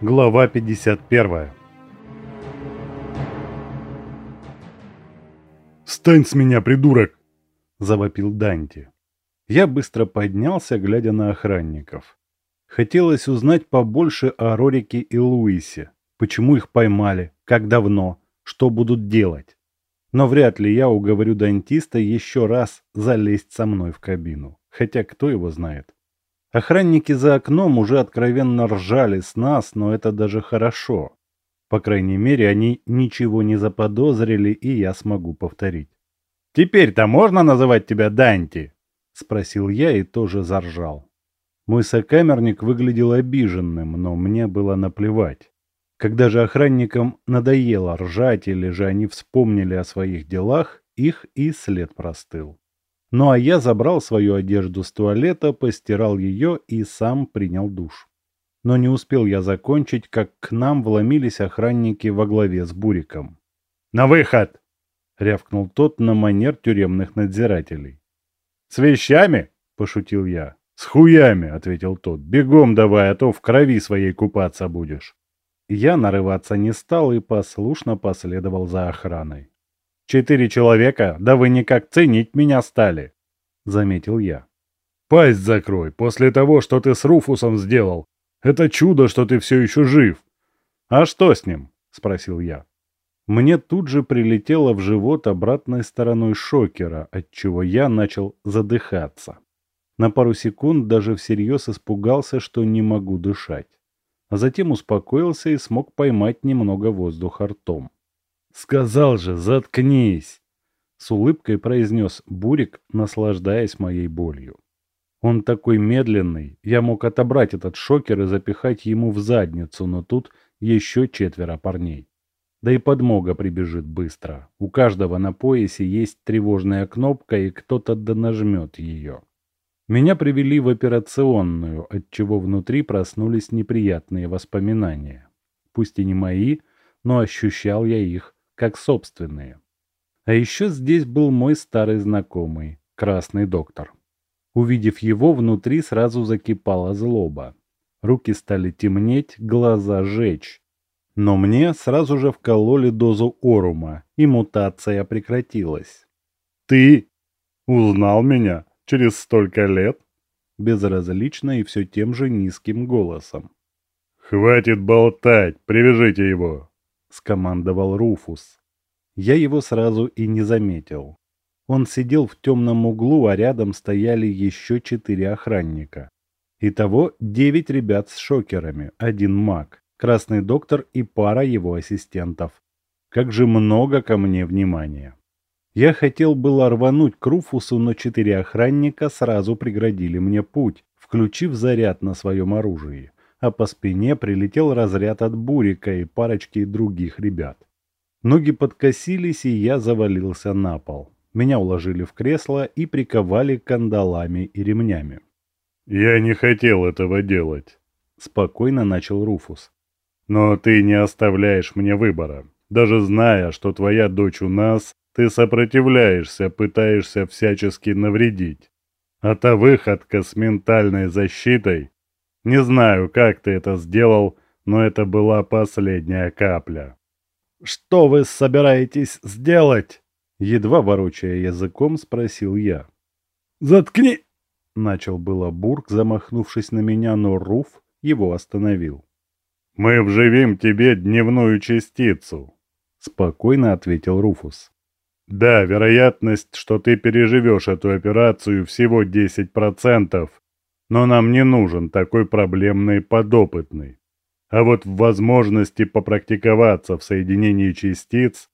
Глава 51 «Встань с меня, придурок!» – завопил Данти. Я быстро поднялся, глядя на охранников. Хотелось узнать побольше о Рорике и Луисе. Почему их поймали, как давно, что будут делать. Но вряд ли я уговорю дантиста еще раз залезть со мной в кабину. Хотя кто его знает. Охранники за окном уже откровенно ржали с нас, но это даже хорошо. По крайней мере, они ничего не заподозрили, и я смогу повторить. «Теперь-то можно называть тебя Данти?» – спросил я и тоже заржал. Мой сокамерник выглядел обиженным, но мне было наплевать. Когда же охранникам надоело ржать или же они вспомнили о своих делах, их и след простыл. Ну а я забрал свою одежду с туалета, постирал ее и сам принял душ. Но не успел я закончить, как к нам вломились охранники во главе с Буриком. «На выход!» — рявкнул тот на манер тюремных надзирателей. «С вещами?» — пошутил я. «С хуями!» — ответил тот. «Бегом давай, а то в крови своей купаться будешь». Я нарываться не стал и послушно последовал за охраной. Четыре человека, да вы никак ценить меня стали, заметил я. Пасть закрой, после того, что ты с Руфусом сделал. Это чудо, что ты все еще жив. А что с ним? спросил я. Мне тут же прилетело в живот обратной стороной шокера, отчего я начал задыхаться. На пару секунд даже всерьез испугался, что не могу дышать. А затем успокоился и смог поймать немного воздуха ртом. «Сказал же, заткнись!» С улыбкой произнес Бурик, наслаждаясь моей болью. Он такой медленный, я мог отобрать этот шокер и запихать ему в задницу, но тут еще четверо парней. Да и подмога прибежит быстро. У каждого на поясе есть тревожная кнопка, и кто-то донажмет ее. Меня привели в операционную, от чего внутри проснулись неприятные воспоминания. Пусть и не мои, но ощущал я их как собственные. А еще здесь был мой старый знакомый, красный доктор. Увидев его, внутри сразу закипала злоба. Руки стали темнеть, глаза жечь. Но мне сразу же вкололи дозу орума, и мутация прекратилась. «Ты узнал меня через столько лет?» Безразлично и все тем же низким голосом. «Хватит болтать, привяжите его!» — скомандовал Руфус. Я его сразу и не заметил. Он сидел в темном углу, а рядом стояли еще четыре охранника. Итого девять ребят с шокерами, один маг, красный доктор и пара его ассистентов. Как же много ко мне внимания. Я хотел было рвануть к Руфусу, но четыре охранника сразу преградили мне путь, включив заряд на своем оружии а по спине прилетел разряд от Бурика и парочки других ребят. Ноги подкосились, и я завалился на пол. Меня уложили в кресло и приковали кандалами и ремнями. «Я не хотел этого делать», — спокойно начал Руфус. «Но ты не оставляешь мне выбора. Даже зная, что твоя дочь у нас, ты сопротивляешься, пытаешься всячески навредить. А та выходка с ментальной защитой не знаю, как ты это сделал, но это была последняя капля. «Что вы собираетесь сделать?» Едва ворочая языком, спросил я. «Заткни!» Начал было Бург, замахнувшись на меня, но Руф его остановил. «Мы вживим тебе дневную частицу», — спокойно ответил Руфус. «Да, вероятность, что ты переживешь эту операцию всего 10%, но нам не нужен такой проблемный подопытный. А вот в возможности попрактиковаться в соединении частиц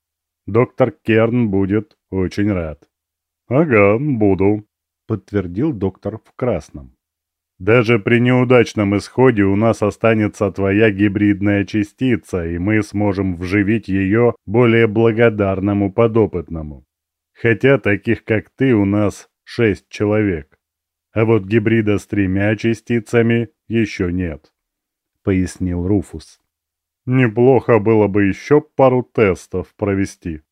доктор Керн будет очень рад. «Ага, буду», — подтвердил доктор в красном. «Даже при неудачном исходе у нас останется твоя гибридная частица, и мы сможем вживить ее более благодарному подопытному. Хотя таких, как ты, у нас шесть человек а вот гибрида с тремя частицами еще нет», — пояснил Руфус. «Неплохо было бы еще пару тестов провести.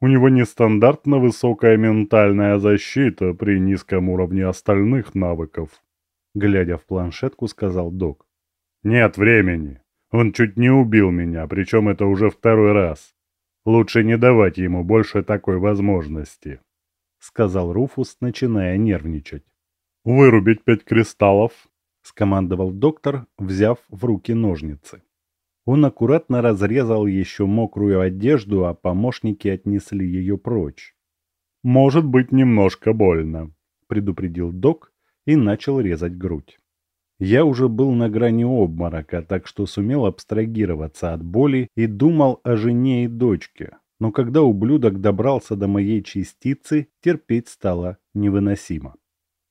У него нестандартно высокая ментальная защита при низком уровне остальных навыков», — глядя в планшетку, сказал док. «Нет времени. Он чуть не убил меня, причем это уже второй раз. Лучше не давать ему больше такой возможности», — сказал Руфус, начиная нервничать. «Вырубить пять кристаллов», — скомандовал доктор, взяв в руки ножницы. Он аккуратно разрезал еще мокрую одежду, а помощники отнесли ее прочь. «Может быть немножко больно», — предупредил док и начал резать грудь. Я уже был на грани обморока, так что сумел абстрагироваться от боли и думал о жене и дочке. Но когда ублюдок добрался до моей частицы, терпеть стало невыносимо.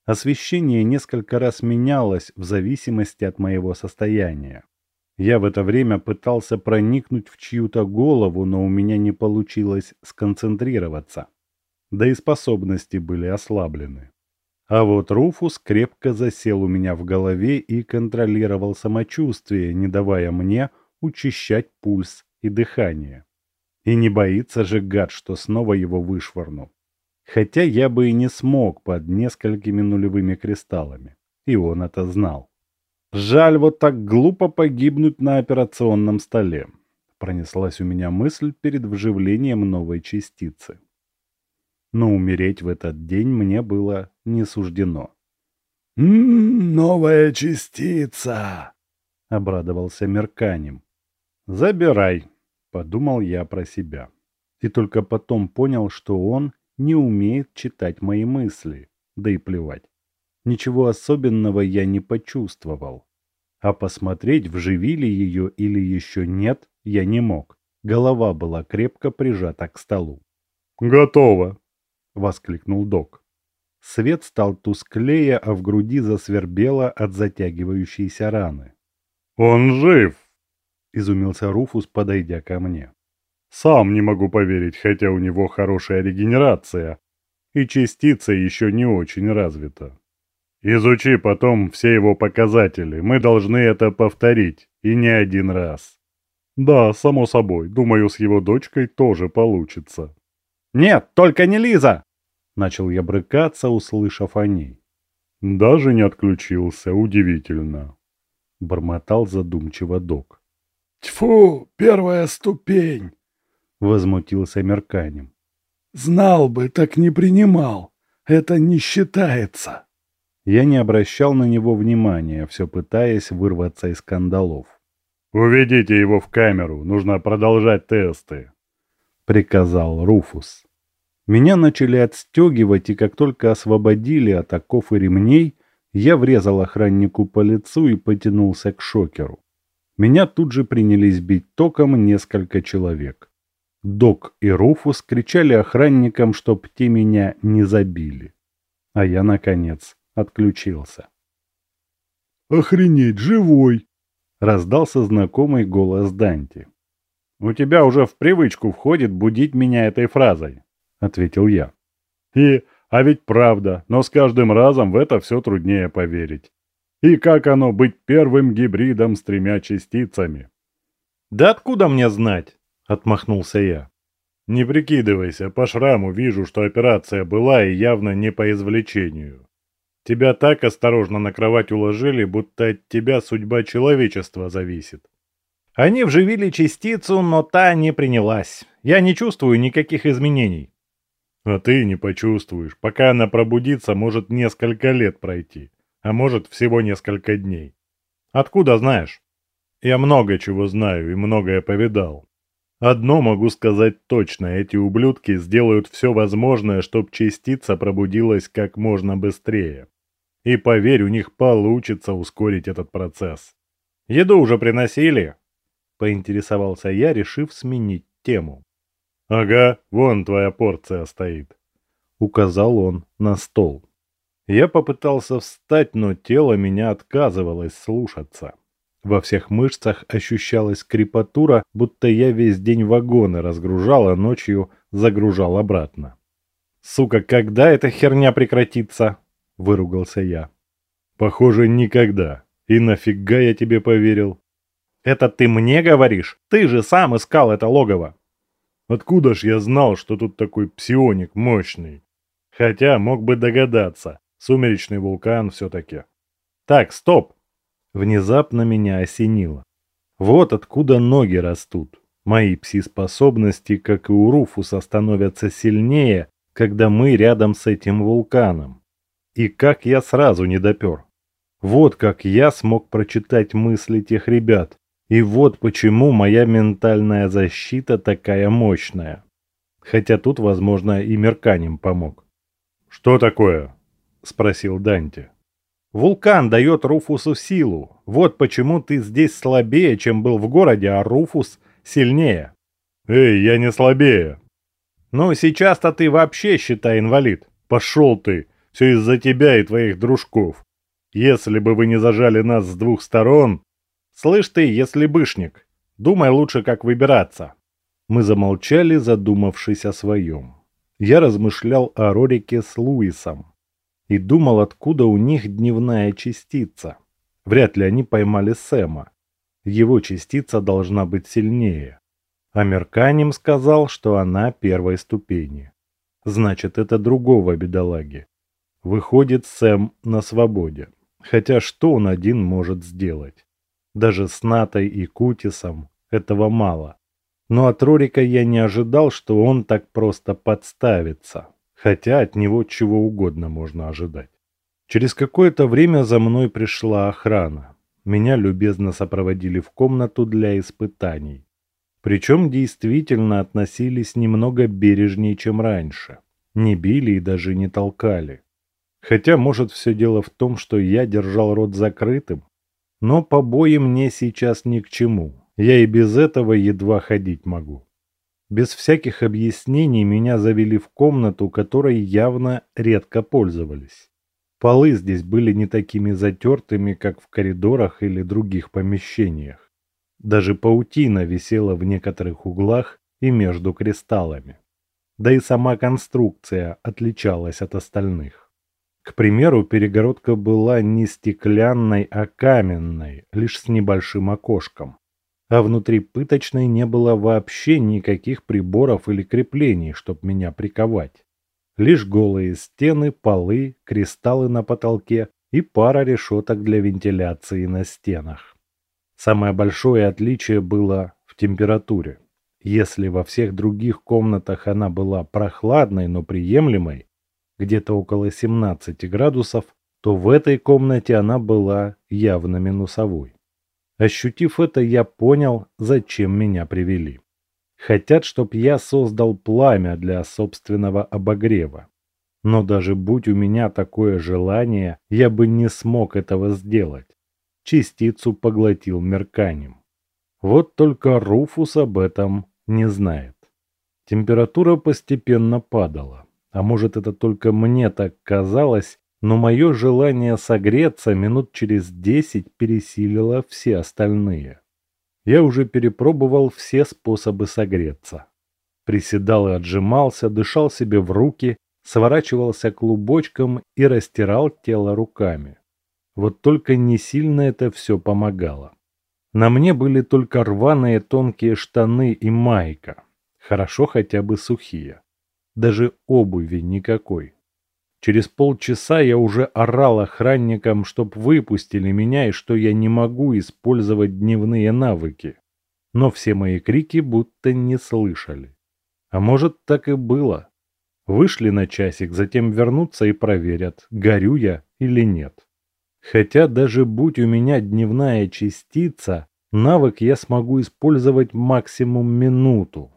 Освещение несколько раз менялось в зависимости от моего состояния. Я в это время пытался проникнуть в чью-то голову, но у меня не получилось сконцентрироваться. Да и способности были ослаблены. А вот Руфус крепко засел у меня в голове и контролировал самочувствие, не давая мне учащать пульс и дыхание. И не боится же гад, что снова его вышвырну. Хотя я бы и не смог под несколькими нулевыми кристаллами. И он это знал. Жаль вот так глупо погибнуть на операционном столе. Пронеслась у меня мысль перед вживлением новой частицы. Но умереть в этот день мне было не суждено. «М -м, «Новая частица!» — обрадовался Мерканем. «Забирай», — подумал я про себя. И только потом понял, что он не умеет читать мои мысли, да и плевать. Ничего особенного я не почувствовал. А посмотреть, вживи ли ее или еще нет, я не мог. Голова была крепко прижата к столу. «Готово!» — воскликнул док. Свет стал тусклее, а в груди засвербело от затягивающейся раны. «Он жив!» — изумился Руфус, подойдя ко мне. «Сам не могу поверить, хотя у него хорошая регенерация, и частица еще не очень развита. Изучи потом все его показатели. Мы должны это повторить. И не один раз. Да, само собой. Думаю, с его дочкой тоже получится. Нет, только не Лиза! Начал я брыкаться, услышав о ней. Даже не отключился. Удивительно. Бормотал задумчиво док. Тьфу, первая ступень! Возмутился Мерканем. Знал бы, так не принимал. Это не считается. Я не обращал на него внимания, все пытаясь вырваться из скандалов. «Уведите его в камеру, нужно продолжать тесты», — приказал Руфус. Меня начали отстегивать, и как только освободили от оков и ремней, я врезал охраннику по лицу и потянулся к шокеру. Меня тут же принялись бить током несколько человек. Док и Руфус кричали охранникам, чтоб те меня не забили. А я, наконец, отключился. «Охренеть, живой!» — раздался знакомый голос Данти. «У тебя уже в привычку входит будить меня этой фразой», — ответил я. «И, а ведь правда, но с каждым разом в это все труднее поверить. И как оно быть первым гибридом с тремя частицами?» «Да откуда мне знать?» — отмахнулся я. «Не прикидывайся, по шраму вижу, что операция была и явно не по извлечению. Тебя так осторожно на кровать уложили, будто от тебя судьба человечества зависит. Они вживили частицу, но та не принялась. Я не чувствую никаких изменений. А ты не почувствуешь. Пока она пробудится, может несколько лет пройти. А может всего несколько дней. Откуда знаешь? Я много чего знаю и многое повидал. Одно могу сказать точно, эти ублюдки сделают все возможное, чтобы частица пробудилась как можно быстрее. И поверь, у них получится ускорить этот процесс. Еду уже приносили? Поинтересовался я, решив сменить тему. Ага, вон твоя порция стоит. Указал он на стол. Я попытался встать, но тело меня отказывалось слушаться. Во всех мышцах ощущалась крепатура, будто я весь день вагоны разгружал, а ночью загружал обратно. «Сука, когда эта херня прекратится?» — выругался я. «Похоже, никогда. И нафига я тебе поверил?» «Это ты мне говоришь? Ты же сам искал это логово!» «Откуда ж я знал, что тут такой псионик мощный? Хотя мог бы догадаться. Сумеречный вулкан все-таки». «Так, стоп!» Внезапно меня осенило. Вот откуда ноги растут. Мои пси-способности, как и у Руфуса, становятся сильнее, когда мы рядом с этим вулканом. И как я сразу не допер. Вот как я смог прочитать мысли тех ребят. И вот почему моя ментальная защита такая мощная. Хотя тут, возможно, и Мерканем помог. «Что такое?» – спросил Данте. «Вулкан дает Руфусу силу. Вот почему ты здесь слабее, чем был в городе, а Руфус сильнее». «Эй, я не слабее». «Ну, сейчас-то ты вообще, считай, инвалид». «Пошел ты! Все из-за тебя и твоих дружков. Если бы вы не зажали нас с двух сторон...» «Слышь ты, если бышник, думай лучше, как выбираться». Мы замолчали, задумавшись о своем. Я размышлял о Рорике с Луисом и думал, откуда у них дневная частица. Вряд ли они поймали Сэма. Его частица должна быть сильнее. А Мерканем сказал, что она первой ступени. Значит, это другого бедолаги. Выходит, Сэм на свободе. Хотя что он один может сделать? Даже с Натой и Кутисом этого мало. Но от Рорика я не ожидал, что он так просто подставится. Хотя от него чего угодно можно ожидать. Через какое-то время за мной пришла охрана. Меня любезно сопроводили в комнату для испытаний. Причем действительно относились немного бережнее, чем раньше. Не били и даже не толкали. Хотя, может, все дело в том, что я держал рот закрытым. Но побои мне сейчас ни к чему. Я и без этого едва ходить могу. Без всяких объяснений меня завели в комнату, которой явно редко пользовались. Полы здесь были не такими затертыми, как в коридорах или других помещениях. Даже паутина висела в некоторых углах и между кристаллами. Да и сама конструкция отличалась от остальных. К примеру, перегородка была не стеклянной, а каменной, лишь с небольшим окошком а внутри пыточной не было вообще никаких приборов или креплений, чтоб меня приковать. Лишь голые стены, полы, кристаллы на потолке и пара решеток для вентиляции на стенах. Самое большое отличие было в температуре. Если во всех других комнатах она была прохладной, но приемлемой, где-то около 17 градусов, то в этой комнате она была явно минусовой. Ощутив это, я понял, зачем меня привели. Хотят, чтоб я создал пламя для собственного обогрева. Но даже будь у меня такое желание, я бы не смог этого сделать. Частицу поглотил мерканем. Вот только Руфус об этом не знает. Температура постепенно падала. А может это только мне так казалось, но мое желание согреться минут через десять пересилило все остальные. Я уже перепробовал все способы согреться. Приседал и отжимался, дышал себе в руки, сворачивался клубочком и растирал тело руками. Вот только не сильно это все помогало. На мне были только рваные тонкие штаны и майка. Хорошо хотя бы сухие. Даже обуви никакой. Через полчаса я уже орал охранникам, чтоб выпустили меня и что я не могу использовать дневные навыки. Но все мои крики будто не слышали. А может, так и было. Вышли на часик, затем вернутся и проверят, горю я или нет. Хотя даже будь у меня дневная частица, навык я смогу использовать максимум минуту.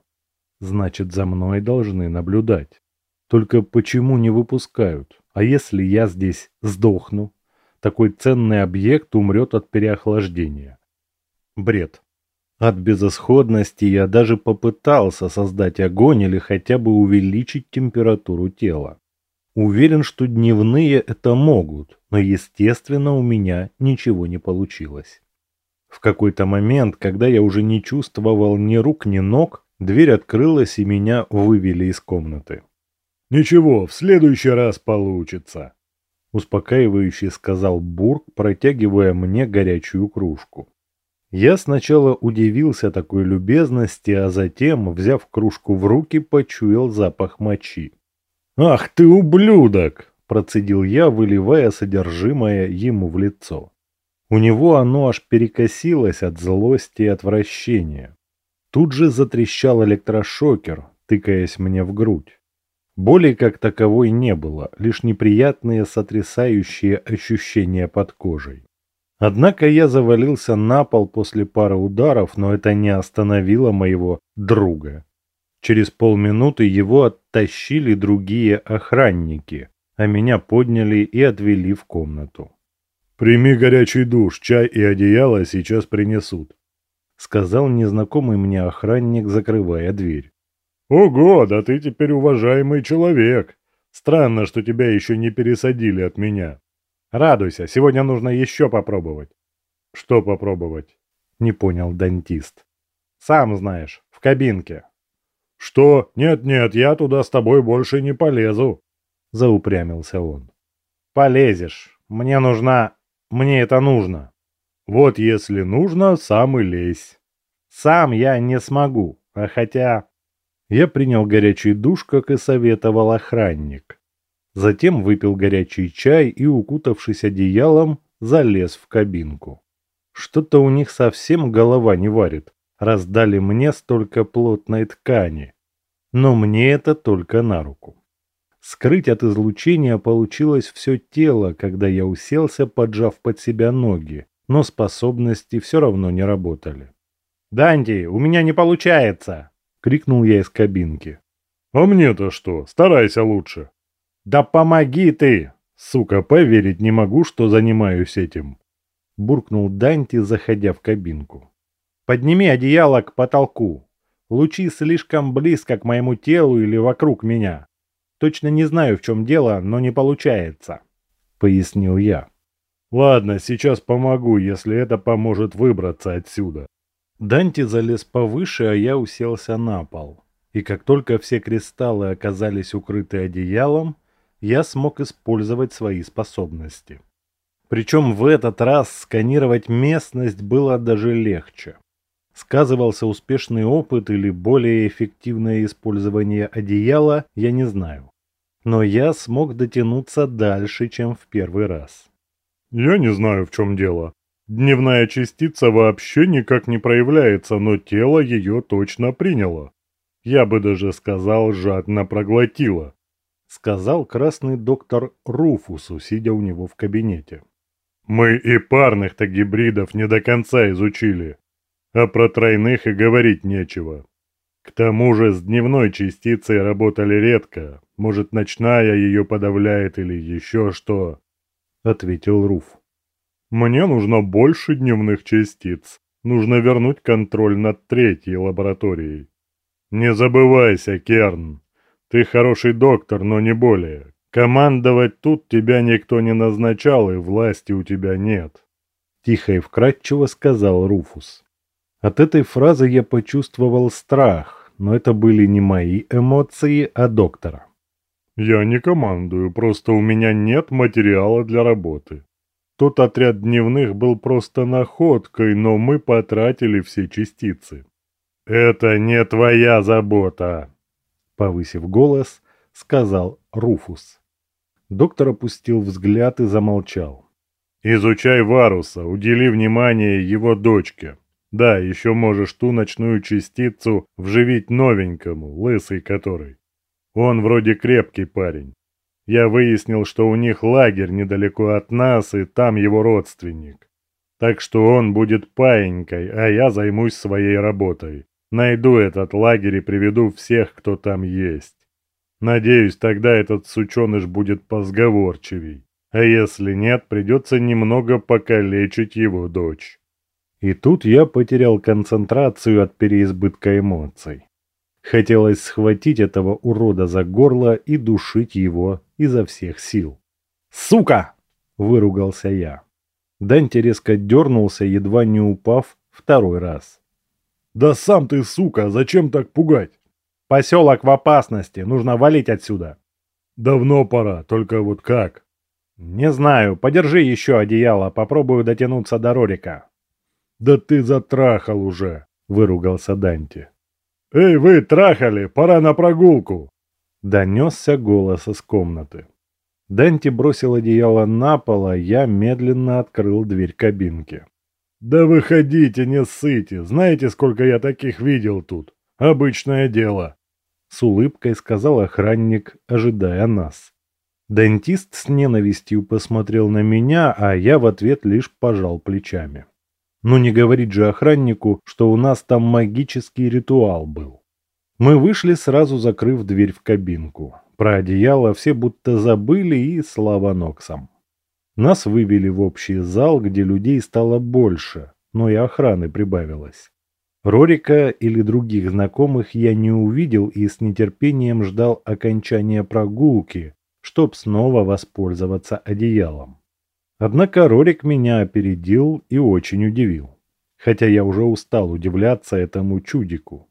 Значит, за мной должны наблюдать. Только почему не выпускают? А если я здесь сдохну? Такой ценный объект умрет от переохлаждения. Бред. От безысходности я даже попытался создать огонь или хотя бы увеличить температуру тела. Уверен, что дневные это могут, но естественно у меня ничего не получилось. В какой-то момент, когда я уже не чувствовал ни рук, ни ног, дверь открылась и меня вывели из комнаты. «Ничего, в следующий раз получится», — успокаивающе сказал Бург, протягивая мне горячую кружку. Я сначала удивился такой любезности, а затем, взяв кружку в руки, почуял запах мочи. «Ах ты ублюдок!» – процедил я, выливая содержимое ему в лицо. У него оно аж перекосилось от злости и отвращения. Тут же затрещал электрошокер, тыкаясь мне в грудь. Боли как таковой не было, лишь неприятные сотрясающие ощущения под кожей. Однако я завалился на пол после пары ударов, но это не остановило моего друга. Через полминуты его оттащили другие охранники, а меня подняли и отвели в комнату. «Прими горячий душ, чай и одеяло сейчас принесут», — сказал незнакомый мне охранник, закрывая дверь. «Ого, да ты теперь уважаемый человек. Странно, что тебя еще не пересадили от меня». «Радуйся, сегодня нужно еще попробовать». «Что попробовать?» — не понял дантист. «Сам знаешь, в кабинке». «Что? Нет-нет, я туда с тобой больше не полезу», — заупрямился он. «Полезешь. Мне нужна... Мне это нужно». «Вот если нужно, сам и лезь». «Сам я не смогу, а хотя...» Я принял горячий душ, как и советовал охранник. Затем выпил горячий чай и, укутавшись одеялом, залез в кабинку. Что-то у них совсем голова не варит, раздали мне столько плотной ткани. Но мне это только на руку. Скрыть от излучения получилось все тело, когда я уселся, поджав под себя ноги, но способности все равно не работали. «Данди, у меня не получается!» — крикнул я из кабинки. «А мне-то что? Старайся лучше!» «Да помоги ты!» «Сука, поверить не могу, что занимаюсь этим!» Буркнул Данти, заходя в кабинку. «Подними одеяло к потолку. Лучи слишком близко к моему телу или вокруг меня. Точно не знаю, в чем дело, но не получается», — пояснил я. «Ладно, сейчас помогу, если это поможет выбраться отсюда». Данти залез повыше, а я уселся на пол. И как только все кристаллы оказались укрыты одеялом, я смог использовать свои способности. Причем в этот раз сканировать местность было даже легче. Сказывался успешный опыт или более эффективное использование одеяла, я не знаю. Но я смог дотянуться дальше, чем в первый раз. «Я не знаю, в чем дело», Дневная частица вообще никак не проявляется, но тело ее точно приняло. Я бы даже сказал, жадно проглотило. Сказал красный доктор Руфусу, сидя у него в кабинете. Мы и парных-то гибридов не до конца изучили. А про тройных и говорить нечего. К тому же с дневной частицей работали редко. Может, ночная ее подавляет или еще что, — ответил Руф. Мне нужно больше дневных частиц. Нужно вернуть контроль над третьей лабораторией. Не забывайся, Керн. Ты хороший доктор, но не более. Командовать тут тебя никто не назначал, и власти у тебя нет. Тихо и вкратчиво сказал Руфус. От этой фразы я почувствовал страх, но это были не мои эмоции, а доктора. Я не командую, просто у меня нет материала для работы. Тот отряд дневных был просто находкой, но мы потратили все частицы. «Это не твоя забота!» Повысив голос, сказал Руфус. Доктор опустил взгляд и замолчал. «Изучай Варуса, удели внимание его дочке. Да, еще можешь ту ночную частицу вживить новенькому, лысый который. Он вроде крепкий парень. Я выяснил, что у них лагерь недалеко от нас, и там его родственник. Так что он будет паенькой, а я займусь своей работой. Найду этот лагерь и приведу всех, кто там есть. Надеюсь, тогда этот сученыш будет позговорчивей. А если нет, придется немного покалечить его дочь. И тут я потерял концентрацию от переизбытка эмоций. Хотелось схватить этого урода за горло и душить его изо всех сил. «Сука!» – выругался я. Данте резко дернулся, едва не упав второй раз. «Да сам ты, сука, зачем так пугать?» «Поселок в опасности, нужно валить отсюда». «Давно пора, только вот как?» «Не знаю, подержи еще одеяло, попробую дотянуться до Рорика». «Да ты затрахал уже», – выругался Данте. «Эй, вы, трахали, пора на прогулку!» Донесся голос из комнаты. Данти бросил одеяло на пол, а я медленно открыл дверь кабинки. «Да выходите, не ссыте! Знаете, сколько я таких видел тут? Обычное дело!» С улыбкой сказал охранник, ожидая нас. Дантист с ненавистью посмотрел на меня, а я в ответ лишь пожал плечами. Ну не говорить же охраннику, что у нас там магический ритуал был. Мы вышли, сразу закрыв дверь в кабинку. Про одеяло все будто забыли и слава Ноксам. Нас вывели в общий зал, где людей стало больше, но и охраны прибавилось. Рорика или других знакомых я не увидел и с нетерпением ждал окончания прогулки, чтоб снова воспользоваться одеялом. Однако Рорик меня опередил и очень удивил. Хотя я уже устал удивляться этому чудику.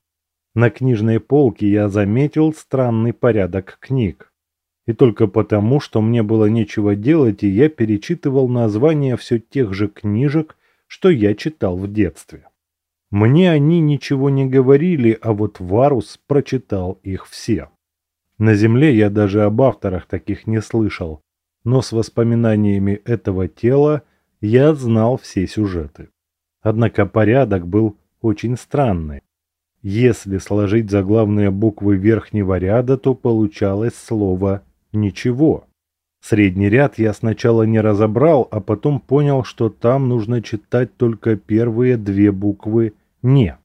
На книжной полке я заметил странный порядок книг. И только потому, что мне было нечего делать, и я перечитывал названия все тех же книжек, что я читал в детстве. Мне они ничего не говорили, а вот Варус прочитал их все. На земле я даже об авторах таких не слышал, но с воспоминаниями этого тела я знал все сюжеты. Однако порядок был очень странный. Если сложить заглавные буквы верхнего ряда, то получалось слово «ничего». Средний ряд я сначала не разобрал, а потом понял, что там нужно читать только первые две буквы «не».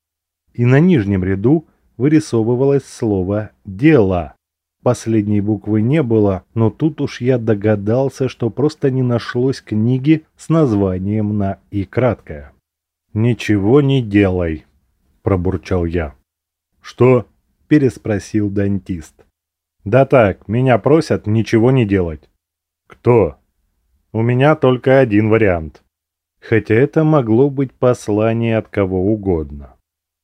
И на нижнем ряду вырисовывалось слово «дело». Последней буквы не было, но тут уж я догадался, что просто не нашлось книги с названием на «и» краткое. «Ничего не делай», – пробурчал я. «Что?» – переспросил дантист. «Да так, меня просят ничего не делать». «Кто?» «У меня только один вариант». Хотя это могло быть послание от кого угодно.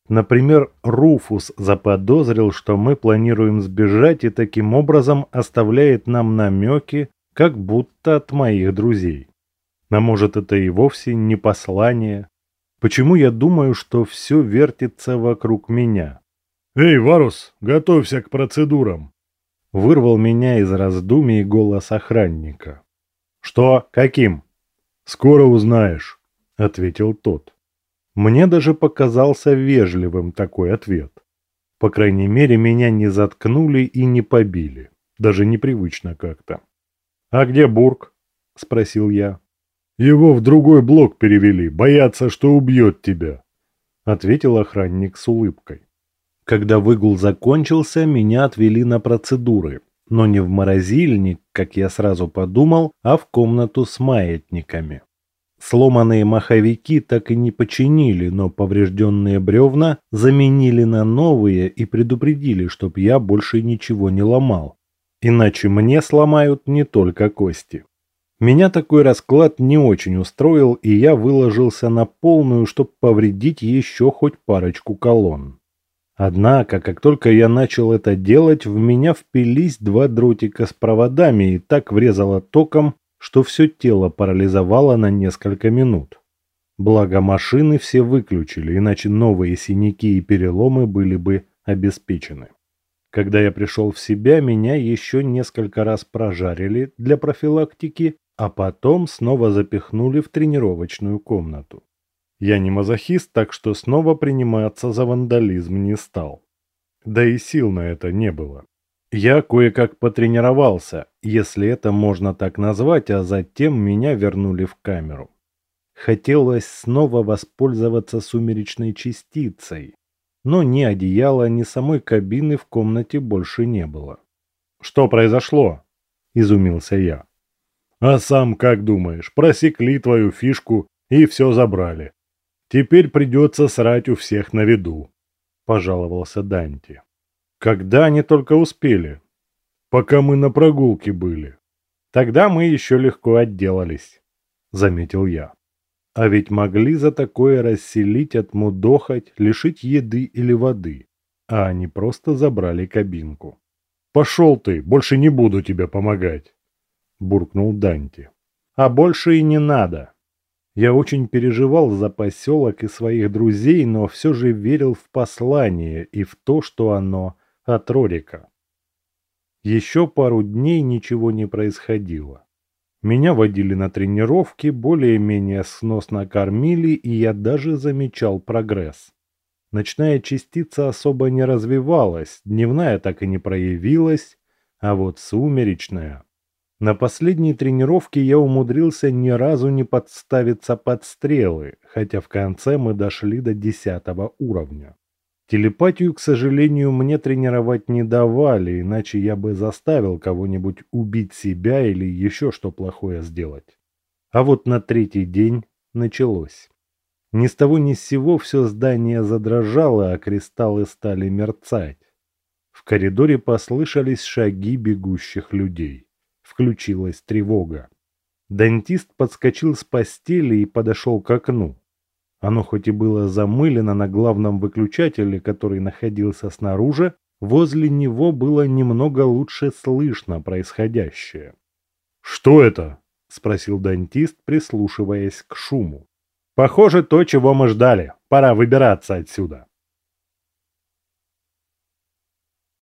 Например, Руфус заподозрил, что мы планируем сбежать и таким образом оставляет нам намеки, как будто от моих друзей. А может это и вовсе не послание? Почему я думаю, что все вертится вокруг меня? «Эй, Варус, готовься к процедурам!» Вырвал меня из раздумий голос охранника. «Что? Каким?» «Скоро узнаешь», — ответил тот. Мне даже показался вежливым такой ответ. По крайней мере, меня не заткнули и не побили. Даже непривычно как-то. «А где Бург?» – спросил я. «Его в другой блок перевели, боятся, что убьет тебя», – ответил охранник с улыбкой. Когда выгул закончился, меня отвели на процедуры, но не в морозильник, как я сразу подумал, а в комнату с маятниками. Сломанные маховики так и не починили, но поврежденные бревна заменили на новые и предупредили, чтоб я больше ничего не ломал. Иначе мне сломают не только кости. Меня такой расклад не очень устроил, и я выложился на полную, чтобы повредить еще хоть парочку колонн. Однако, как только я начал это делать, в меня впились два дротика с проводами и так врезало током, что все тело парализовало на несколько минут. Благо машины все выключили, иначе новые синяки и переломы были бы обеспечены. Когда я пришел в себя, меня еще несколько раз прожарили для профилактики, а потом снова запихнули в тренировочную комнату. Я не мазохист, так что снова приниматься за вандализм не стал. Да и сил на это не было. Я кое-как потренировался, если это можно так назвать, а затем меня вернули в камеру. Хотелось снова воспользоваться сумеречной частицей, но ни одеяла, ни самой кабины в комнате больше не было. «Что произошло?» – изумился я. «А сам как думаешь, просекли твою фишку и все забрали. Теперь придется срать у всех на виду», – пожаловался Данти. Когда они только успели? Пока мы на прогулке были. Тогда мы еще легко отделались, заметил я. А ведь могли за такое расселить, отмудохать, лишить еды или воды. А они просто забрали кабинку. «Пошел ты, больше не буду тебе помогать», – буркнул Данти. «А больше и не надо». Я очень переживал за поселок и своих друзей, но все же верил в послание и в то, что оно от Рорика. Еще пару дней ничего не происходило. Меня водили на тренировки, более-менее сносно кормили, и я даже замечал прогресс. Ночная частица особо не развивалась, дневная так и не проявилась, а вот сумеречная. На последней тренировке я умудрился ни разу не подставиться под стрелы, хотя в конце мы дошли до десятого уровня. Телепатию, к сожалению, мне тренировать не давали, иначе я бы заставил кого-нибудь убить себя или еще что плохое сделать. А вот на третий день началось. Ни с того ни с сего все здание задрожало, а кристаллы стали мерцать. В коридоре послышались шаги бегущих людей. Включилась тревога. Дантист подскочил с постели и подошел к окну. Оно хоть и было замылено на главном выключателе, который находился снаружи, возле него было немного лучше слышно происходящее. «Что это?» – спросил дантист, прислушиваясь к шуму. Похоже, то, чего мы ждали. Пора выбираться отсюда.